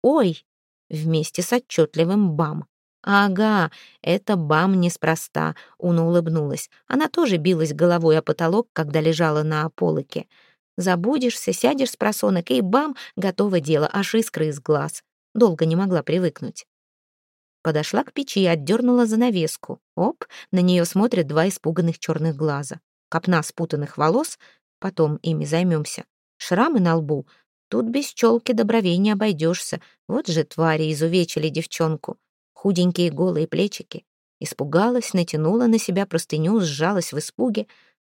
«Ой!» вместе с отчетливым бам. «Ага, это бам неспроста», — Уна улыбнулась. Она тоже билась головой о потолок, когда лежала на ополоке. Забудешься, сядешь с просонок, и бам, готово дело, аж искры из глаз. Долго не могла привыкнуть. Подошла к печи и отдернула занавеску. Оп, на нее смотрят два испуганных черных глаза. Копна спутанных волос, потом ими займемся. Шрамы на лбу. Тут без челки до бровей не обойдешься. Вот же твари изувечили девчонку худенькие голые плечики. Испугалась, натянула на себя простыню, сжалась в испуге.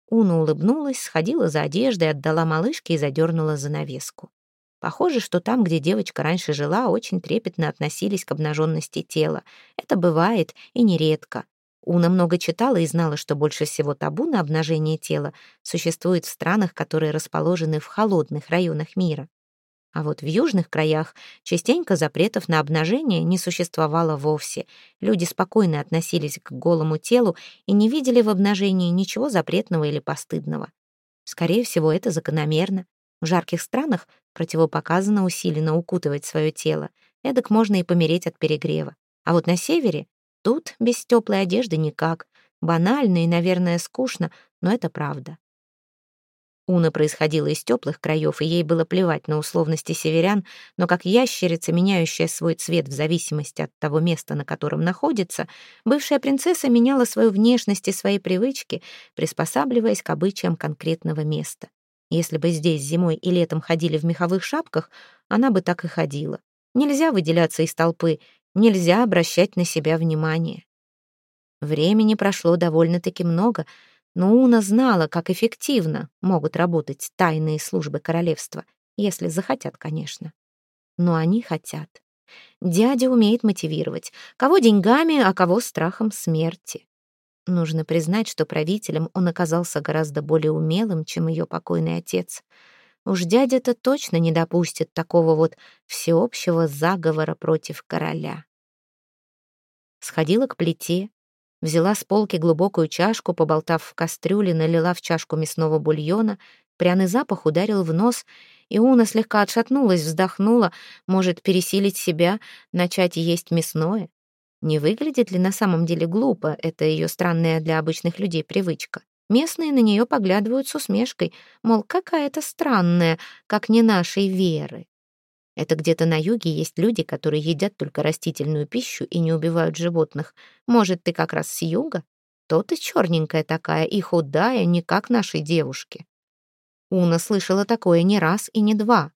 Уна улыбнулась, сходила за одеждой, отдала малышке и задернула занавеску. Похоже, что там, где девочка раньше жила, очень трепетно относились к обнаженности тела. Это бывает и нередко. Уна много читала и знала, что больше всего табу на обнажение тела существует в странах, которые расположены в холодных районах мира. А вот в южных краях частенько запретов на обнажение не существовало вовсе. Люди спокойно относились к голому телу и не видели в обнажении ничего запретного или постыдного. Скорее всего, это закономерно. В жарких странах противопоказано усиленно укутывать свое тело. Эдак можно и помереть от перегрева. А вот на севере тут без теплой одежды никак. Банально и, наверное, скучно, но это правда. Уна происходила из теплых краев, и ей было плевать на условности северян, но как ящерица, меняющая свой цвет в зависимости от того места, на котором находится, бывшая принцесса меняла свою внешность и свои привычки, приспосабливаясь к обычаям конкретного места. Если бы здесь зимой и летом ходили в меховых шапках, она бы так и ходила. Нельзя выделяться из толпы, нельзя обращать на себя внимание. Времени прошло довольно-таки много — но Уна знала, как эффективно могут работать тайные службы королевства, если захотят, конечно. Но они хотят. Дядя умеет мотивировать, кого деньгами, а кого страхом смерти. Нужно признать, что правителем он оказался гораздо более умелым, чем ее покойный отец. Уж дядя-то точно не допустит такого вот всеобщего заговора против короля. Сходила к плите, Взяла с полки глубокую чашку, поболтав в кастрюле, налила в чашку мясного бульона. Пряный запах ударил в нос, и Уна слегка отшатнулась, вздохнула. Может, пересилить себя, начать есть мясное? Не выглядит ли на самом деле глупо Это ее странная для обычных людей привычка? Местные на нее поглядывают с усмешкой, мол, какая-то странная, как не нашей веры. Это где-то на юге есть люди, которые едят только растительную пищу и не убивают животных. Может, ты как раз с юга? То ты черненькая такая и худая, не как нашей девушки. Уна слышала такое не раз и не два.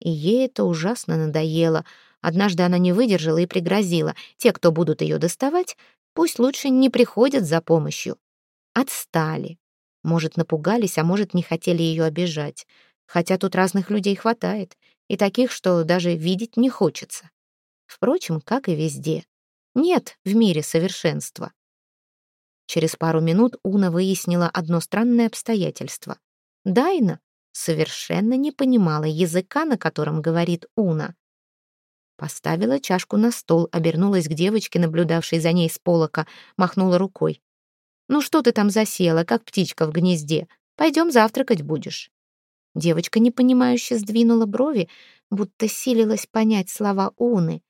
И ей это ужасно надоело. Однажды она не выдержала и пригрозила. Те, кто будут ее доставать, пусть лучше не приходят за помощью. Отстали. Может, напугались, а может, не хотели ее обижать. Хотя тут разных людей хватает и таких, что даже видеть не хочется. Впрочем, как и везде. Нет в мире совершенства. Через пару минут Уна выяснила одно странное обстоятельство. Дайна совершенно не понимала языка, на котором говорит Уна. Поставила чашку на стол, обернулась к девочке, наблюдавшей за ней с полока, махнула рукой. «Ну что ты там засела, как птичка в гнезде? Пойдем завтракать будешь». Девочка непонимающе сдвинула брови, будто силилась понять слова Уны.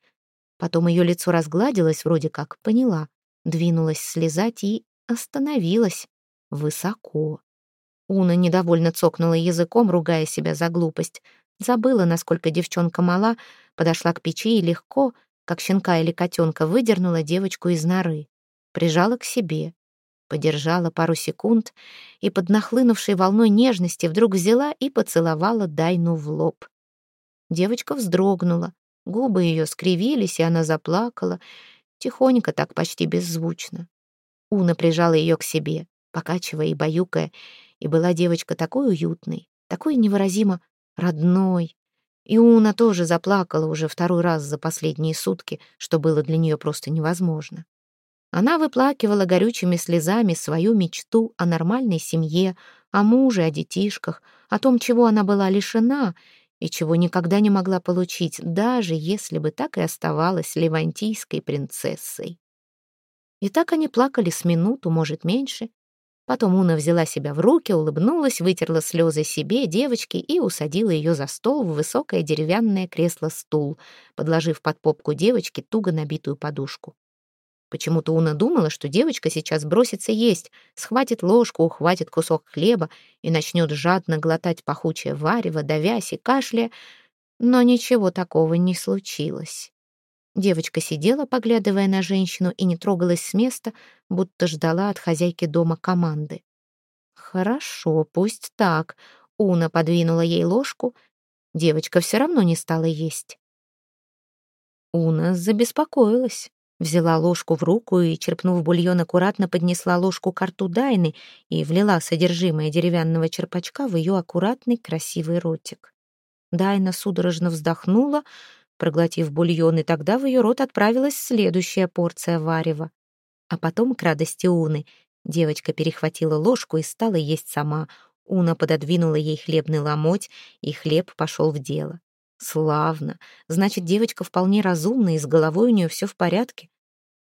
Потом ее лицо разгладилось, вроде как поняла, двинулась слезать и остановилась высоко. Уна недовольно цокнула языком, ругая себя за глупость. Забыла, насколько девчонка мала, подошла к печи и легко, как щенка или котенка, выдернула девочку из норы. Прижала к себе, подержала пару секунд и под нахлынувшей волной нежности вдруг взяла и поцеловала Дайну в лоб. Девочка вздрогнула, губы ее скривились, и она заплакала, тихонько так, почти беззвучно. Уна прижала ее к себе, покачивая и баюкая, и была девочка такой уютной, такой невыразимо родной. И Уна тоже заплакала уже второй раз за последние сутки, что было для нее просто невозможно. Она выплакивала горючими слезами свою мечту о нормальной семье, о муже, о детишках, о том, чего она была лишена и чего никогда не могла получить, даже если бы так и оставалась левантийской принцессой. И так они плакали с минуту, может, меньше. Потом Уна взяла себя в руки, улыбнулась, вытерла слезы себе, девочке, и усадила ее за стол в высокое деревянное кресло-стул, подложив под попку девочки туго набитую подушку. Почему-то Уна думала, что девочка сейчас бросится есть, схватит ложку, ухватит кусок хлеба и начнет жадно глотать пахучее варево, давясь и кашляя, но ничего такого не случилось. Девочка сидела, поглядывая на женщину, и не трогалась с места, будто ждала от хозяйки дома команды. «Хорошо, пусть так», — Уна подвинула ей ложку. Девочка все равно не стала есть. Уна забеспокоилась. Взяла ложку в руку и, черпнув бульон, аккуратно поднесла ложку к рту Дайны и влила содержимое деревянного черпачка в ее аккуратный красивый ротик. Дайна судорожно вздохнула, проглотив бульон, и тогда в ее рот отправилась следующая порция варева. А потом, к радости Уны, девочка перехватила ложку и стала есть сама. Уна пододвинула ей хлебный ломоть, и хлеб пошел в дело. Славно. Значит, девочка вполне разумна, и с головой у нее все в порядке.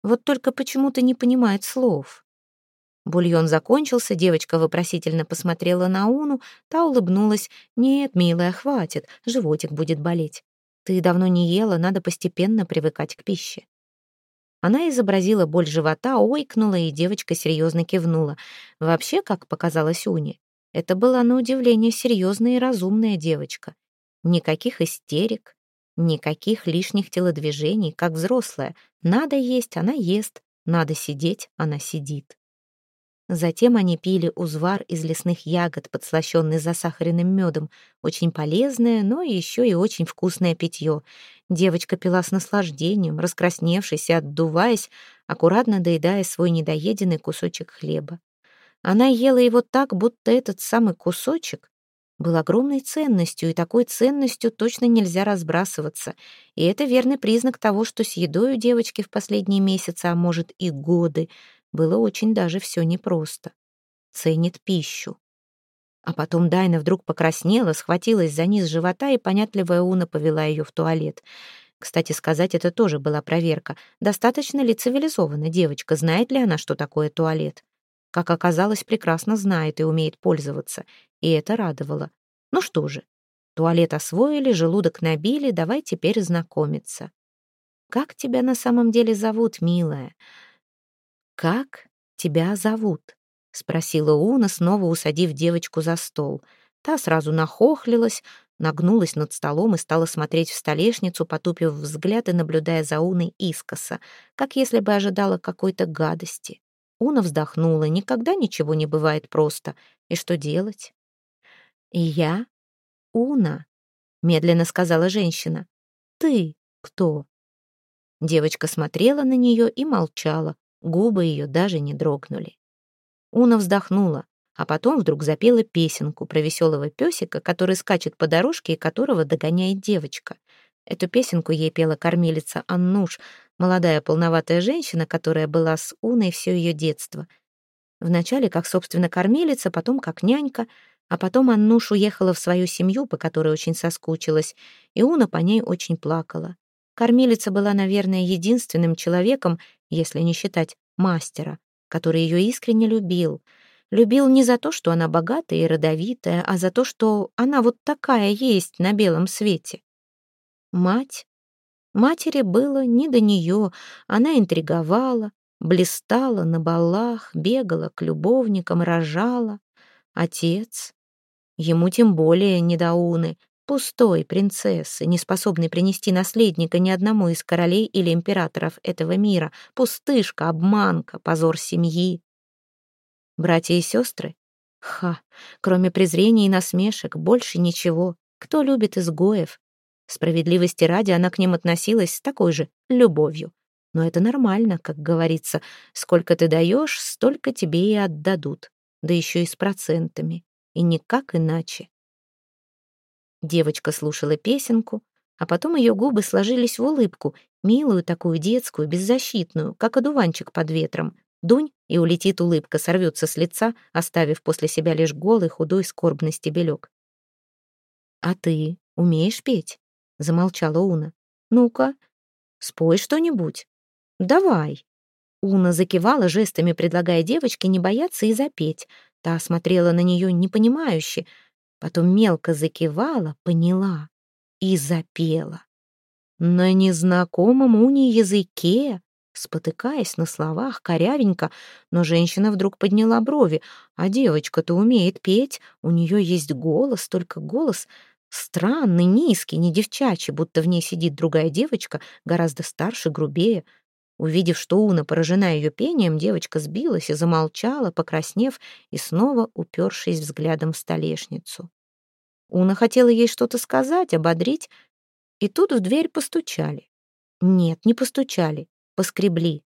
Вот только почему-то не понимает слов. Бульон закончился, девочка вопросительно посмотрела на Уну, та улыбнулась. «Нет, милая, хватит, животик будет болеть. Ты давно не ела, надо постепенно привыкать к пище». Она изобразила боль живота, ойкнула, и девочка серьезно кивнула. Вообще, как показалось Уне, это была на удивление серьезная и разумная девочка. Никаких истерик, никаких лишних телодвижений, как взрослая. Надо есть, она ест, надо сидеть, она сидит. Затем они пили узвар из лесных ягод, подслащенный засахаренным медом. Очень полезное, но еще и очень вкусное питье. Девочка пила с наслаждением, раскрасневшись и отдуваясь, аккуратно доедая свой недоеденный кусочек хлеба. Она ела его так, будто этот самый кусочек был огромной ценностью, и такой ценностью точно нельзя разбрасываться. И это верный признак того, что с едой у девочки в последние месяцы, а может и годы, было очень даже все непросто. Ценит пищу. А потом Дайна вдруг покраснела, схватилась за низ живота, и понятливая Уна повела ее в туалет. Кстати сказать, это тоже была проверка. Достаточно ли цивилизована девочка, знает ли она, что такое туалет? Как оказалось, прекрасно знает и умеет пользоваться, и это радовало. Ну что же, туалет освоили, желудок набили, давай теперь знакомиться. Как тебя на самом деле зовут, милая? Как тебя зовут? Спросила Уна, снова усадив девочку за стол. Та сразу нахохлилась, нагнулась над столом и стала смотреть в столешницу, потупив взгляд и наблюдая за Уной искоса, как если бы ожидала какой-то гадости. Уна вздохнула. Никогда ничего не бывает просто. И что делать? «И я Уна», — медленно сказала женщина. «Ты кто?» Девочка смотрела на нее и молчала. Губы ее даже не дрогнули. Уна вздохнула, а потом вдруг запела песенку про веселого песика, который скачет по дорожке и которого догоняет девочка. Эту песенку ей пела кормилица Аннуш, молодая полноватая женщина, которая была с Уной все ее детство. Вначале как, собственно, кормилица, потом как нянька, а потом Аннуш уехала в свою семью, по которой очень соскучилась, и Уна по ней очень плакала. Кормилица была, наверное, единственным человеком, если не считать мастера, который ее искренне любил. Любил не за то, что она богатая и родовитая, а за то, что она вот такая есть на белом свете. Мать? Матери было не до нее, она интриговала, блистала на балах, бегала к любовникам, рожала. Отец? Ему тем более не до уны, пустой принцессы, не способной принести наследника ни одному из королей или императоров этого мира, пустышка, обманка, позор семьи. Братья и сестры? Ха, кроме презрения и насмешек, больше ничего. Кто любит изгоев? Справедливости ради она к ним относилась с такой же любовью. Но это нормально, как говорится. Сколько ты даешь, столько тебе и отдадут. Да еще и с процентами. И никак иначе. Девочка слушала песенку, а потом ее губы сложились в улыбку, милую такую детскую, беззащитную, как одуванчик под ветром. Дунь, и улетит улыбка, сорвется с лица, оставив после себя лишь голый, худой, скорбный стебелек. «А ты умеешь петь?» — замолчала Уна. «Ну-ка, спой что-нибудь». «Давай». Уна закивала жестами, предлагая девочке не бояться и запеть. Та смотрела на нее непонимающе, потом мелко закивала, поняла и запела. На незнакомом Уне языке, спотыкаясь на словах, корявенько, но женщина вдруг подняла брови. А девочка-то умеет петь, у нее есть голос, только голос странный, низкий, не девчачий, будто в ней сидит другая девочка, гораздо старше, грубее. Увидев, что Уна поражена ее пением, девочка сбилась и замолчала, покраснев и снова упершись взглядом в столешницу. Уна хотела ей что-то сказать, ободрить, и тут в дверь постучали. Нет, не постучали, поскребли.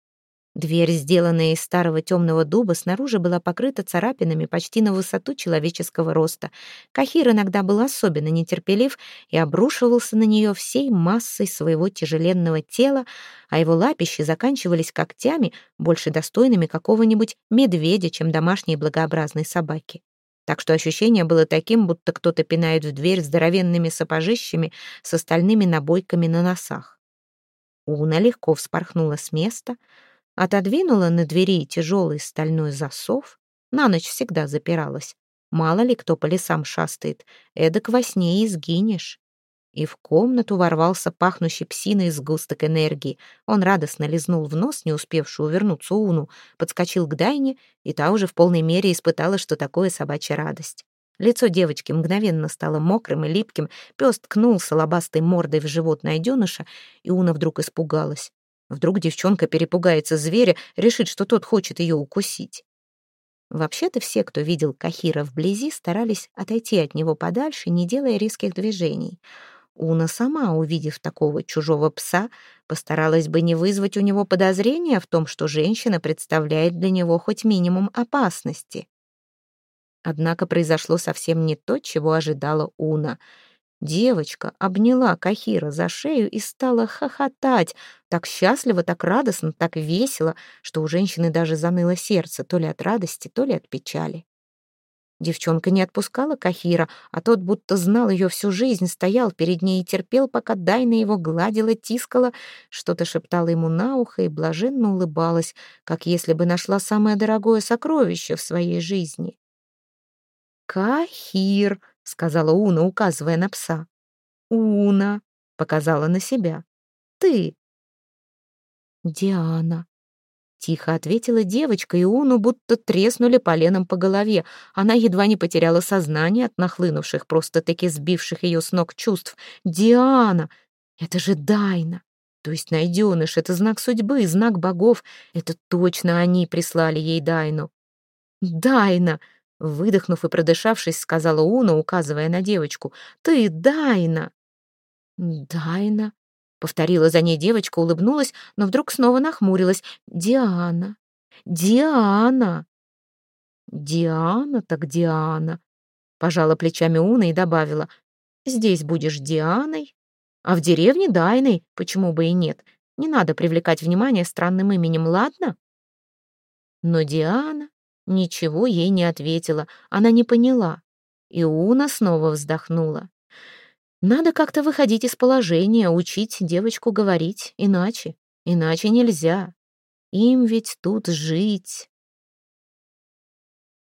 Дверь, сделанная из старого темного дуба, снаружи была покрыта царапинами почти на высоту человеческого роста. Кахир иногда был особенно нетерпелив и обрушивался на нее всей массой своего тяжеленного тела, а его лапищи заканчивались когтями, больше достойными какого-нибудь медведя, чем домашней благообразной собаки. Так что ощущение было таким, будто кто-то пинает в дверь здоровенными сапожищами с остальными набойками на носах. Уна легко вспорхнула с места — Отодвинула на двери тяжелый стальной засов. На ночь всегда запиралась. Мало ли кто по лесам шастает. Эдак во сне и сгинешь. И в комнату ворвался пахнущий псиной сгусток энергии. Он радостно лизнул в нос, не успевшую увернуться Уну, подскочил к Дайне, и та уже в полной мере испытала, что такое собачья радость. Лицо девочки мгновенно стало мокрым и липким, пес ткнулся лобастой мордой в живот найденыша, и Уна вдруг испугалась. Вдруг девчонка перепугается зверя, решит, что тот хочет ее укусить. Вообще-то все, кто видел Кахира вблизи, старались отойти от него подальше, не делая резких движений. Уна сама, увидев такого чужого пса, постаралась бы не вызвать у него подозрения в том, что женщина представляет для него хоть минимум опасности. Однако произошло совсем не то, чего ожидала Уна — Девочка обняла Кахира за шею и стала хохотать, так счастливо, так радостно, так весело, что у женщины даже заныло сердце, то ли от радости, то ли от печали. Девчонка не отпускала Кахира, а тот будто знал ее всю жизнь, стоял перед ней и терпел, пока Дайна его гладила, тискала, что-то шептала ему на ухо и блаженно улыбалась, как если бы нашла самое дорогое сокровище в своей жизни. «Кахир!» — сказала Уна, указывая на пса. «Уна!» — показала на себя. «Ты!» «Диана!» — тихо ответила девочка, и Уну будто треснули поленом по голове. Она едва не потеряла сознание от нахлынувших, просто-таки сбивших ее с ног чувств. «Диана! Это же Дайна!» То есть найденыш — это знак судьбы, знак богов. Это точно они прислали ей Дайну. «Дайна!» Выдохнув и продышавшись, сказала Уна, указывая на девочку. «Ты Дайна!» «Дайна!» — повторила за ней девочка, улыбнулась, но вдруг снова нахмурилась. «Диана! Диана!» «Диана так Диана!» — пожала плечами Уна и добавила. «Здесь будешь Дианой, а в деревне Дайной, почему бы и нет. Не надо привлекать внимание странным именем, ладно?» Но Диана Ничего ей не ответила, она не поняла. И Уна снова вздохнула. Надо как-то выходить из положения, учить девочку говорить, иначе, иначе нельзя. Им ведь тут жить.